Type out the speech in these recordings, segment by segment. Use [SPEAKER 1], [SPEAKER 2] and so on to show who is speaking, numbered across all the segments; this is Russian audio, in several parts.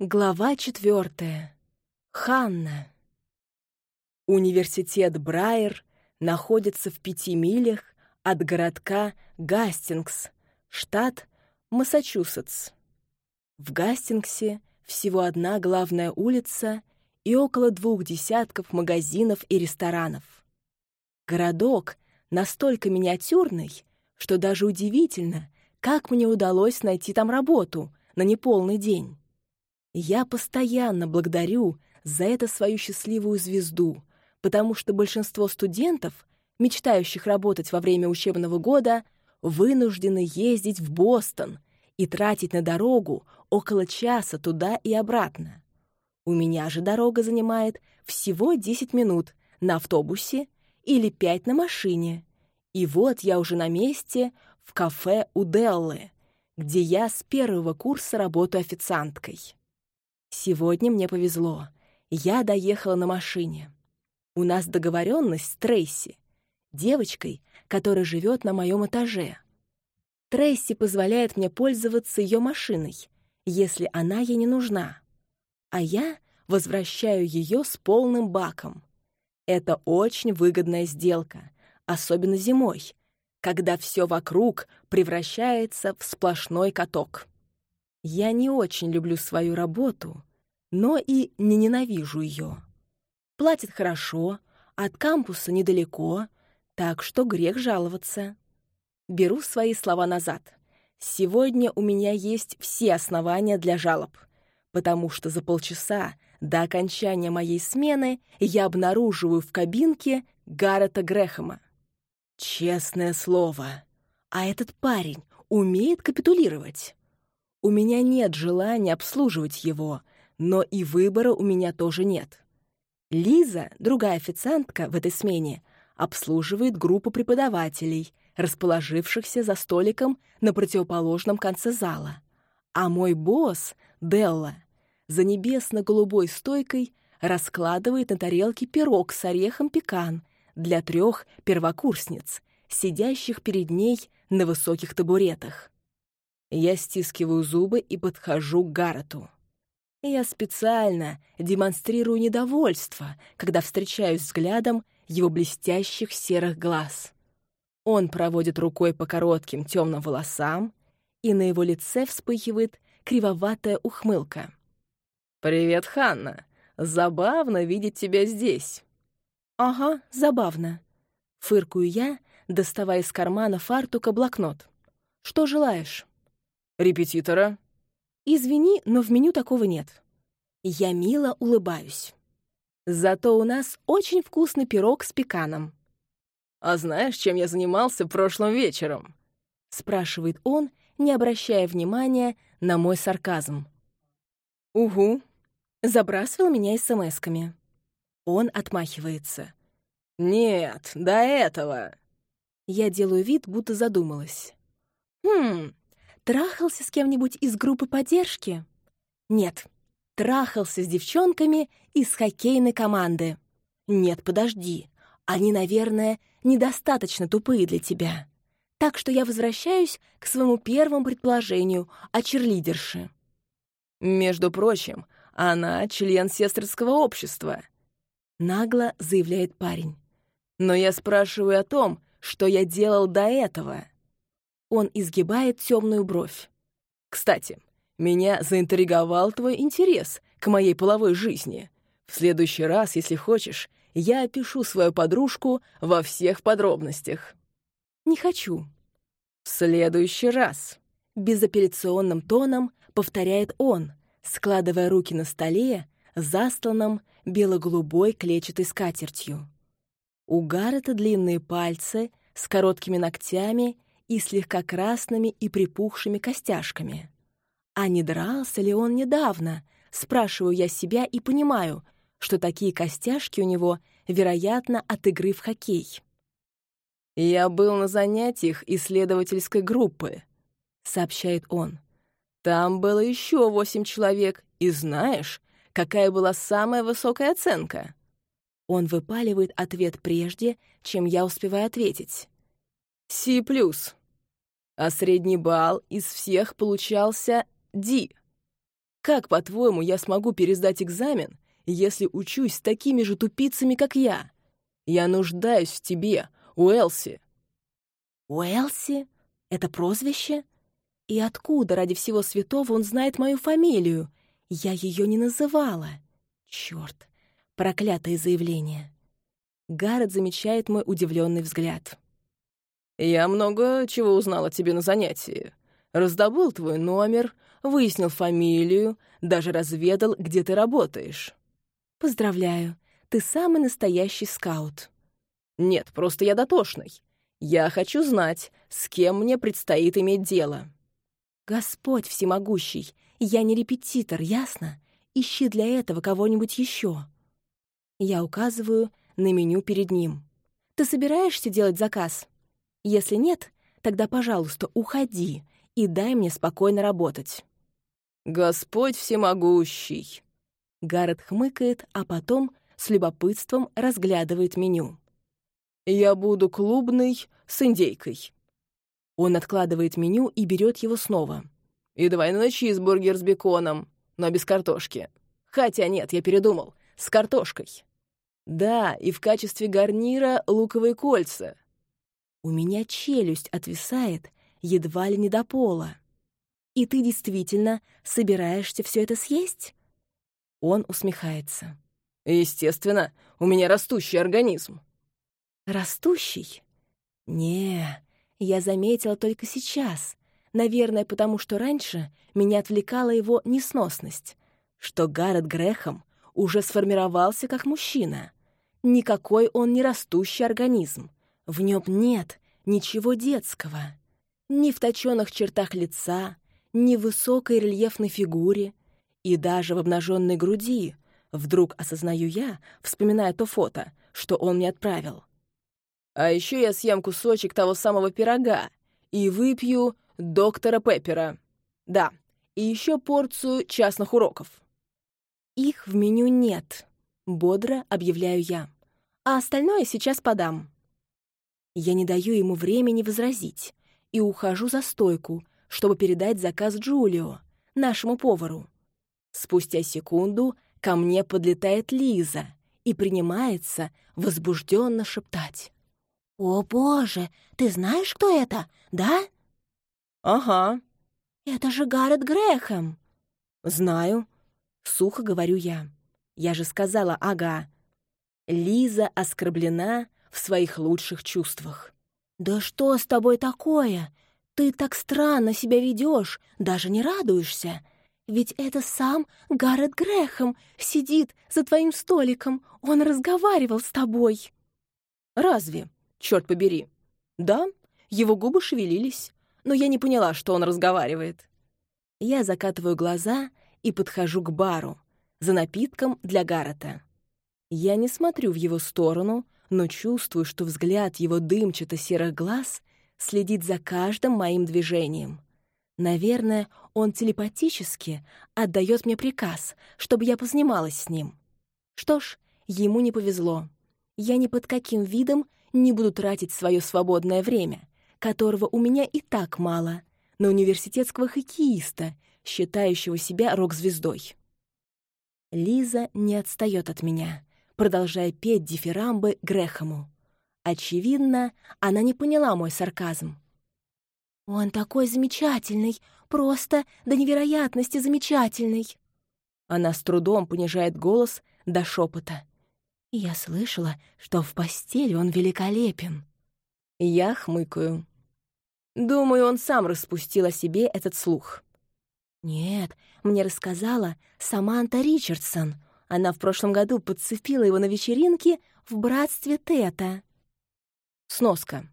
[SPEAKER 1] Глава четвертая. Ханна. Университет Брайер находится в пяти милях от городка Гастингс, штат Массачусетс. В Гастингсе всего одна главная улица и около двух десятков магазинов и ресторанов. Городок настолько миниатюрный, что даже удивительно, как мне удалось найти там работу на неполный день. Я постоянно благодарю за это свою счастливую звезду, потому что большинство студентов, мечтающих работать во время учебного года, вынуждены ездить в Бостон и тратить на дорогу около часа туда и обратно. У меня же дорога занимает всего 10 минут на автобусе или 5 на машине. И вот я уже на месте в кафе у Деллы, где я с первого курса работаю официанткой. Сегодня мне повезло. Я доехала на машине. У нас договоренность с Трейси, девочкой, которая живет на моем этаже. Трейси позволяет мне пользоваться ее машиной, если она ей не нужна. А я возвращаю ее с полным баком. Это очень выгодная сделка, особенно зимой, когда все вокруг превращается в сплошной каток. Я не очень люблю свою работу, но и не ненавижу ее. Платит хорошо, от кампуса недалеко, так что грех жаловаться. Беру свои слова назад. Сегодня у меня есть все основания для жалоб, потому что за полчаса до окончания моей смены я обнаруживаю в кабинке Гаррета Грэхэма. Честное слово, а этот парень умеет капитулировать. У меня нет желания обслуживать его, но и выбора у меня тоже нет. Лиза, другая официантка в этой смене, обслуживает группу преподавателей, расположившихся за столиком на противоположном конце зала. А мой босс, Делла, за небесно-голубой стойкой раскладывает на тарелке пирог с орехом пекан для трех первокурсниц, сидящих перед ней на высоких табуретах. Я стискиваю зубы и подхожу к Гаррету. Я специально демонстрирую недовольство, когда встречаюсь взглядом его блестящих серых глаз. Он проводит рукой по коротким темным волосам, и на его лице вспыхивает кривоватая ухмылка. «Привет, Ханна. Забавно видеть тебя здесь». «Ага, забавно». Фыркую я, доставая из кармана фартука блокнот. «Что желаешь?» репетитора?» «Извини, но в меню такого нет». Я мило улыбаюсь. Зато у нас очень вкусный пирог с пеканом. «А знаешь, чем я занимался прошлым вечером?» — спрашивает он, не обращая внимания на мой сарказм. «Угу». Забрасывал меня смс-ками. Он отмахивается. «Нет, до этого». Я делаю вид, будто задумалась. «Хм, Трахался с кем-нибудь из группы поддержки? Нет. Трахался с девчонками из хоккейной команды. Нет, подожди. Они, наверное, недостаточно тупые для тебя. Так что я возвращаюсь к своему первому предположению о черлидерше. Между прочим, она член сестринского общества. Нагло заявляет парень. Но я спрашиваю о том, что я делал до этого. Он изгибает темную бровь. «Кстати, меня заинтриговал твой интерес к моей половой жизни. В следующий раз, если хочешь, я опишу свою подружку во всех подробностях». «Не хочу». «В следующий раз», — безапелляционным тоном повторяет он, складывая руки на столе, застланном бело-голубой клетчатой скатертью. У Гаррета длинные пальцы с короткими ногтями и слегка красными и припухшими костяшками. А не дрался ли он недавно? Спрашиваю я себя и понимаю, что такие костяшки у него, вероятно, от игры в хоккей. «Я был на занятиях исследовательской группы», — сообщает он. «Там было еще восемь человек, и знаешь, какая была самая высокая оценка?» Он выпаливает ответ прежде, чем я успеваю ответить. «Си плюс» а средний балл из всех получался D. Как, по-твоему, я смогу пересдать экзамен, если учусь с такими же тупицами, как я? Я нуждаюсь в тебе, Уэлси.
[SPEAKER 2] Уэлси? Это прозвище? И откуда ради всего святого он знает мою фамилию? Я ее не называла. Черт, проклятое заявление. Гаррет замечает мой удивленный взгляд.
[SPEAKER 1] «Я много чего узнал о тебе на занятии. Раздобыл твой номер, выяснил фамилию, даже разведал, где ты работаешь».
[SPEAKER 2] «Поздравляю, ты самый настоящий скаут».
[SPEAKER 1] «Нет, просто я дотошный. Я хочу знать, с кем мне предстоит иметь дело».
[SPEAKER 2] «Господь всемогущий, я не репетитор, ясно? Ищи для этого кого-нибудь еще». Я указываю на меню перед ним. «Ты собираешься делать заказ? Если нет, тогда, пожалуйста, уходи и дай мне спокойно работать».
[SPEAKER 1] «Господь всемогущий!»
[SPEAKER 2] Гаррет хмыкает, а потом с любопытством разглядывает меню.
[SPEAKER 1] «Я буду клубный с индейкой».
[SPEAKER 2] Он откладывает меню и берет его снова.
[SPEAKER 1] «И двойной чизбургер с беконом, но без картошки. Хотя нет, я передумал, с картошкой. Да, и в качестве гарнира луковые кольца».
[SPEAKER 2] У меня челюсть отвисает едва ли не до пола. «И ты действительно собираешься все это съесть?» Он усмехается.
[SPEAKER 1] «Естественно, у меня растущий организм».
[SPEAKER 2] «Растущий?» «Не, я заметила только сейчас. Наверное, потому что раньше меня отвлекала его несносность, что Гаррет Грехом уже сформировался как мужчина. Никакой он не растущий организм. В нем нет ничего детского. Ни в точенных чертах лица, ни в высокой рельефной фигуре, и даже в обнаженной груди, вдруг осознаю я, вспоминая то фото, что он мне отправил.
[SPEAKER 1] А еще я съем кусочек того самого пирога и выпью доктора Пеппера. Да, и еще порцию частных уроков.
[SPEAKER 2] Их в меню нет, бодро объявляю я. А остальное сейчас подам. Я не даю ему времени возразить и ухожу за стойку, чтобы передать заказ Джулио, нашему повару. Спустя секунду ко мне подлетает Лиза и принимается возбужденно шептать. «О, боже, ты знаешь, кто это, да?»
[SPEAKER 1] «Ага».
[SPEAKER 2] «Это же Гаррет Грэхэм».
[SPEAKER 1] «Знаю», —
[SPEAKER 2] сухо говорю я. «Я же сказала «ага». Лиза оскорблена в своих лучших чувствах. «Да что с тобой такое? Ты так странно себя ведешь, даже не радуешься. Ведь это сам Гаррет Грэхэм сидит за твоим столиком, он разговаривал с тобой».
[SPEAKER 1] «Разве?» черт побери. Да, его губы шевелились, но я не поняла, что он разговаривает.
[SPEAKER 2] Я закатываю глаза и подхожу к бару за напитком для Гаррета. Я не смотрю в его сторону, но чувствую, что взгляд его дымчато-серых глаз следит за каждым моим движением. Наверное, он телепатически отдает мне приказ, чтобы я позанималась с ним. Что ж, ему не повезло. Я ни под каким видом не буду тратить свое свободное время, которого у меня и так мало, на университетского хоккеиста, считающего себя рок-звездой. Лиза не отстает от меня, продолжая петь дифирамбы Грехому. Очевидно, она не поняла мой сарказм. «Он такой замечательный, просто до невероятности замечательный!» Она с трудом понижает голос до шепота. Я слышала, что в постели он великолепен.
[SPEAKER 1] Я хмыкаю. Думаю, он сам распустил о себе этот слух.
[SPEAKER 2] Нет, мне рассказала Саманта Ричардсон. Она в прошлом году подцепила его на вечеринке в братстве Тета.
[SPEAKER 1] Сноска.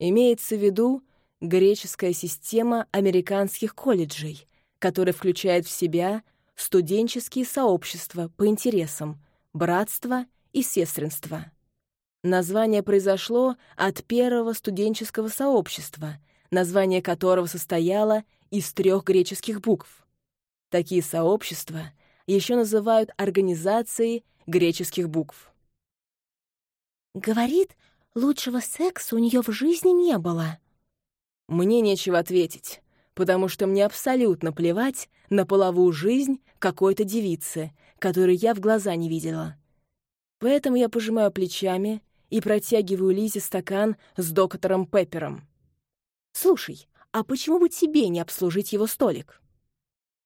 [SPEAKER 1] Имеется в виду греческая система американских колледжей, которая включает в себя студенческие сообщества по интересам, братство и сестринство. Название произошло от первого студенческого сообщества, название которого состояло из трех греческих букв. Такие сообщества еще называют организацией греческих букв.
[SPEAKER 2] «Говорит, лучшего секса у нее в жизни не было».
[SPEAKER 1] Мне нечего ответить. потому что мне абсолютно плевать на половую жизнь какой-то девицы, которую я в глаза не видела. Поэтому я пожимаю плечами и протягиваю Лизе стакан с доктором Пеппером. «Слушай, а почему бы тебе не обслужить его столик?»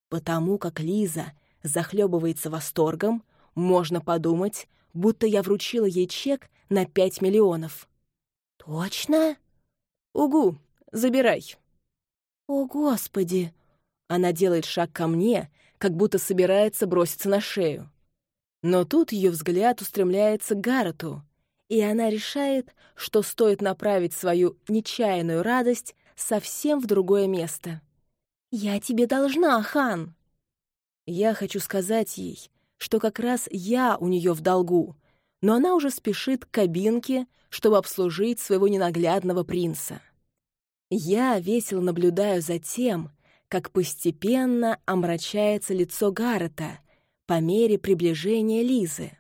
[SPEAKER 1] Потому как Лиза захлебывается восторгом, можно подумать, будто я вручила ей чек на пять миллионов. «Точно?» «Угу, забирай». «О, Господи!» Она делает шаг ко мне, как будто собирается броситься на шею. Но тут ее взгляд устремляется к Гаррету, и она решает, что стоит направить свою нечаянную радость совсем в другое место. «Я тебе должна, Хан!» Я хочу сказать ей, что как раз я у нее в долгу, но она уже спешит к кабинке, чтобы обслужить своего ненаглядного принца. Я весело наблюдаю за тем, как постепенно омрачается лицо Гаррета по мере приближения Лизы.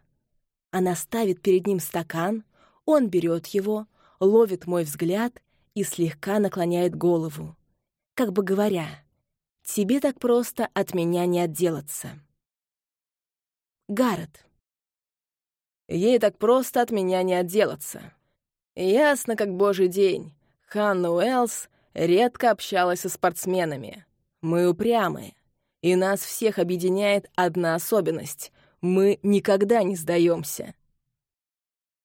[SPEAKER 1] Она ставит перед ним стакан, он берет его, ловит мой взгляд и слегка наклоняет голову, как бы говоря, «Тебе так просто от меня не отделаться». Гаррет. Ей так просто от меня не отделаться. Ясно, как божий день. Ханна Уэллс редко общалась со спортсменами. Мы упрямые. И нас всех объединяет одна особенность — мы никогда не сдаемся.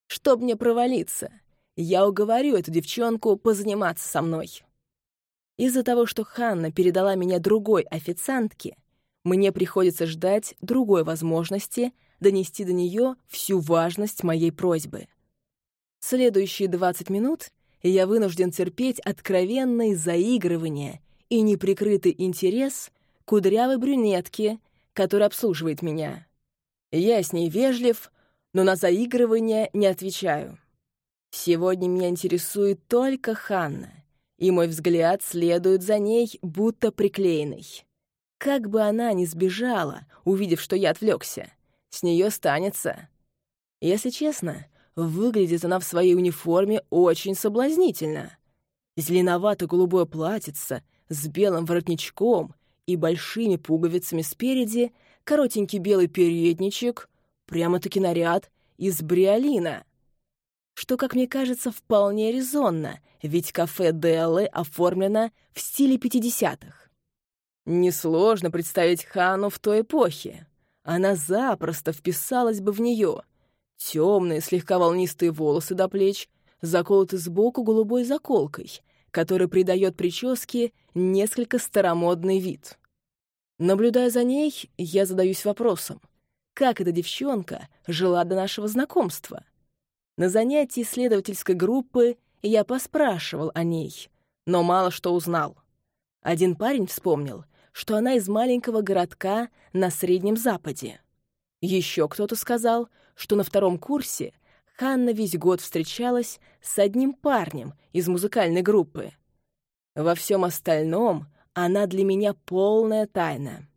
[SPEAKER 1] Чтоб мне провалиться, я уговорю эту девчонку позаниматься со мной. Из-за того, что Ханна передала меня другой официантке, мне приходится ждать другой возможности донести до нее всю важность моей просьбы. Следующие 20 минут я вынужден терпеть откровенные заигрывания и неприкрытый интерес кудрявой брюнетки, которая обслуживает меня. Я с ней вежлив, но на заигрывание не отвечаю. Сегодня меня интересует только Ханна, и мой взгляд следует за ней, будто приклеенный. Как бы она ни сбежала, увидев, что я отвлекся, с нее станется. Если честно, выглядит она в своей униформе очень соблазнительно. Зеленовато-голубое платьице с белым воротничком и большими пуговицами спереди — коротенький белый передничек, прямо-таки наряд из бриолина. Что, как мне кажется, вполне резонно, ведь кафе Деллы оформлено в стиле 50-х. Несложно представить Хану в той эпохе. Она запросто вписалась бы в нее. Темные, слегка волнистые волосы до плеч, заколоты сбоку голубой заколкой, которая придает прическе несколько старомодный вид. Наблюдая за ней, я задаюсь вопросом, как эта девчонка жила до нашего знакомства? На занятии исследовательской группы я поспрашивал о ней, но мало что узнал. Один парень вспомнил, что она из маленького городка на Среднем Западе. Еще кто-то сказал, что на втором курсе Ханна весь год встречалась с одним парнем из музыкальной группы. Во всем остальном — она для меня полная тайна.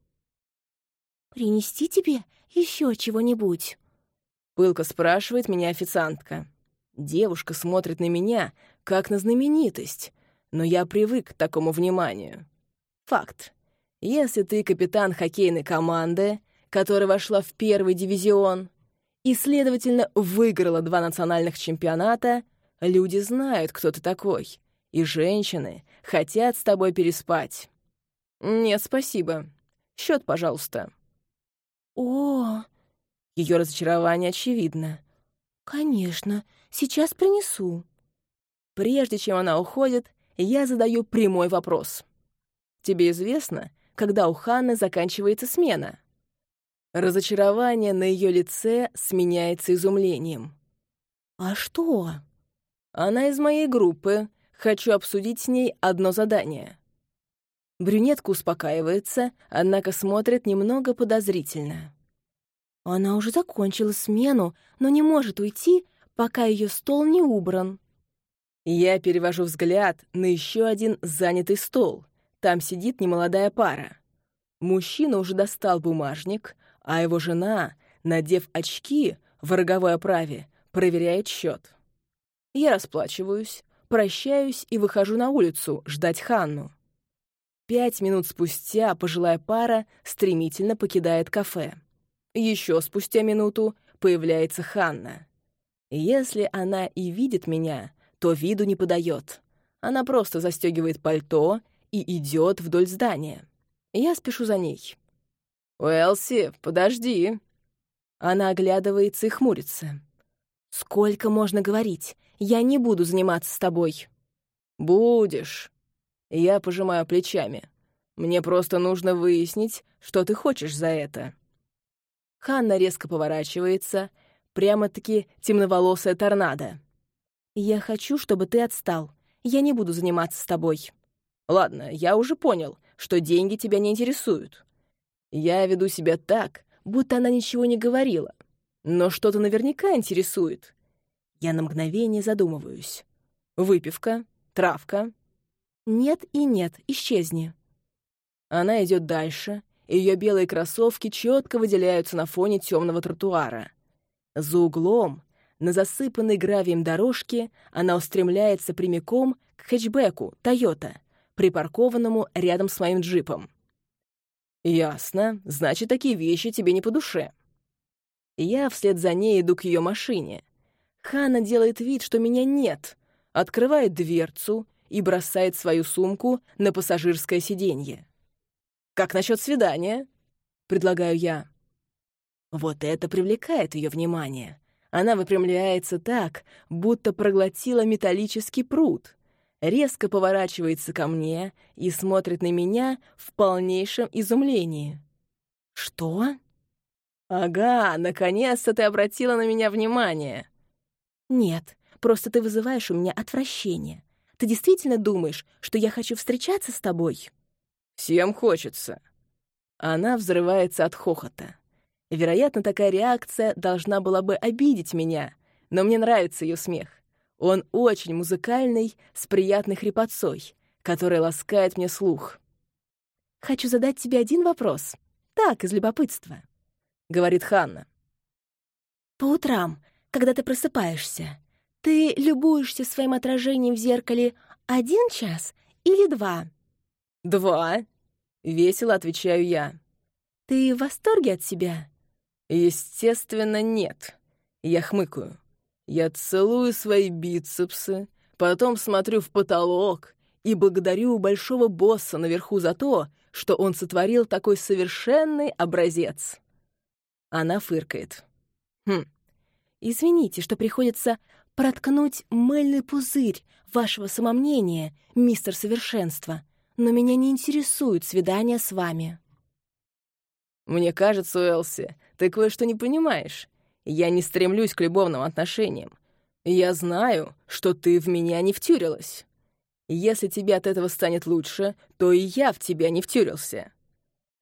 [SPEAKER 1] «Принести тебе еще чего-нибудь?» Пылко спрашивает меня официантка. Девушка смотрит на меня, как на знаменитость, но я привык к такому вниманию. Факт. Если ты капитан хоккейной команды, которая вошла в первый дивизион и, следовательно, выиграла два национальных чемпионата, люди знают, кто ты такой, и женщины хотят с тобой переспать. «Нет, спасибо. Счет, пожалуйста». «О!» Ее разочарование очевидно. «Конечно, сейчас принесу». Прежде чем она уходит, я задаю прямой вопрос. «Тебе известно, когда у Ханны заканчивается смена?» Разочарование на ее лице сменяется изумлением. «А что?» «Она из моей группы. Хочу обсудить с ней одно задание». Брюнетка успокаивается, однако смотрит немного подозрительно. Она уже закончила смену, но не может уйти, пока ее стол не убран. Я перевожу взгляд на еще один занятый стол. Там сидит немолодая пара. Мужчина уже достал бумажник, а его жена, надев очки в роговой оправе, проверяет счет. Я расплачиваюсь, прощаюсь и выхожу на улицу ждать Ханну. Пять минут спустя пожилая пара стремительно покидает кафе. Еще спустя минуту появляется Ханна. Если она и видит меня, то виду не подает. Она просто застегивает пальто и идет вдоль здания. Я спешу за ней. «Уэлси, подожди!» Она оглядывается и хмурится. «Сколько можно говорить? Я не буду заниматься с тобой». «Будешь». Я пожимаю плечами. «Мне просто нужно выяснить, что ты хочешь за это». Ханна резко поворачивается, прямо-таки темноволосая торнадо. «Я хочу, чтобы ты отстал. Я не буду заниматься с тобой». «Ладно, я уже понял, что деньги тебя не интересуют. Я веду себя так, будто она ничего не говорила. Но что-то наверняка интересует. Я на мгновение задумываюсь. Выпивка, травка. Нет и нет, исчезни. Она идет дальше, ее белые кроссовки четко выделяются на фоне темного тротуара. За углом, на засыпанной гравием дорожке, она устремляется прямиком к хэтчбеку «Тойота», припаркованному рядом с моим джипом. «Ясно. Значит, такие вещи тебе не по душе». Я вслед за ней иду к ее машине. Хана делает вид, что меня нет, открывает дверцу и бросает свою сумку на пассажирское сиденье. «Как насчет свидания?» — предлагаю я. Вот это привлекает ее внимание. Она выпрямляется так, будто проглотила металлический пруд резко поворачивается ко мне и смотрит на меня в полнейшем изумлении. «Что?» «Ага, наконец-то ты обратила на меня внимание!» «Нет, просто ты вызываешь у меня отвращение. Ты действительно думаешь, что я хочу встречаться с тобой?» «Всем хочется». Она взрывается от хохота. Вероятно, такая реакция должна была бы обидеть меня, но мне нравится ее смех. Он очень музыкальный, с приятной хрипотцой, которая ласкает мне слух. «Хочу задать тебе один вопрос. Так, из любопытства», — говорит Ханна. «По утрам, когда ты просыпаешься, ты любуешься своим отражением в зеркале один час или два?» «Два», — весело отвечаю я. «Ты в восторге от себя?» «Естественно, нет». Я хмыкаю. Я целую свои бицепсы, потом смотрю в потолок и благодарю большого босса наверху за то, что он сотворил такой совершенный образец. Она фыркает. Хм, извините, что приходится проткнуть мыльный пузырь вашего самомнения, мистер Совершенство, но меня не интересует свидание с вами. Мне кажется, Уэлси, ты кое-что не понимаешь. Я не стремлюсь к любовным отношениям. Я знаю, что ты в меня не втюрилась. Если тебе от этого станет лучше, то и я в тебя не втюрился.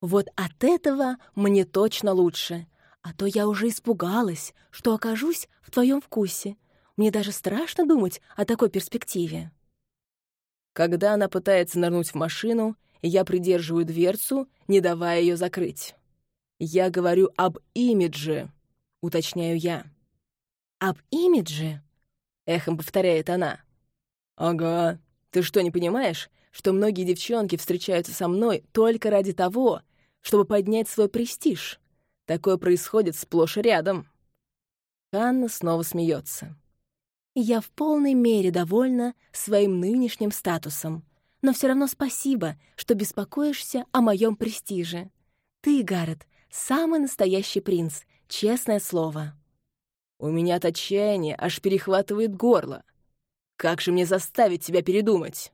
[SPEAKER 1] Вот от этого мне точно лучше. А то я уже испугалась, что окажусь в твоем вкусе. Мне даже страшно думать о такой перспективе. Когда она пытается нырнуть в машину, я придерживаю дверцу, не давая ее закрыть. Я говорю об имидже, — уточняю я. «Об имидже?» — эхом повторяет она. «Ага. Ты что, не понимаешь, что многие девчонки встречаются со мной только ради того, чтобы поднять свой престиж? Такое происходит сплошь и рядом». Ханна снова смеется. «Я в полной мере довольна своим нынешним статусом, но все равно спасибо, что беспокоишься о моем престиже. Ты, Гаррет, самый настоящий принц, Честное слово. У меня от отчаяния аж перехватывает горло. Как же мне заставить тебя передумать?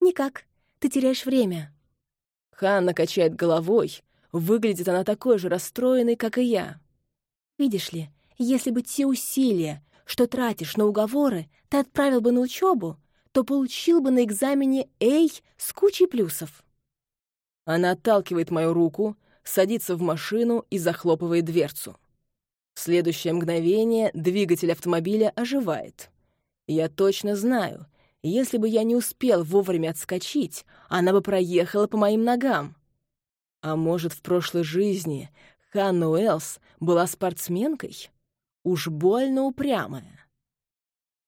[SPEAKER 1] Никак. Ты теряешь время. Ханна качает головой. Выглядит она такой же расстроенной, как и я. Видишь ли, если бы те усилия, что тратишь на уговоры, ты отправил бы на учебу, то получил бы на экзамене «Эй» с кучей плюсов. Она отталкивает мою руку, садится в машину и захлопывает дверцу. В следующее мгновение двигатель автомобиля оживает. Я точно знаю, если бы я не успел вовремя отскочить, она бы проехала по моим ногам. А может, в прошлой жизни Ханна Уэллс была спортсменкой? Уж больно упрямая.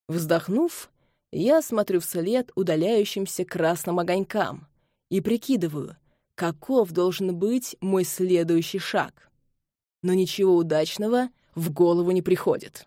[SPEAKER 1] Вздохнув, я смотрю вслед удаляющимся красным огонькам и прикидываю, каков должен быть мой следующий шаг. Но ничего удачного в голову не приходит.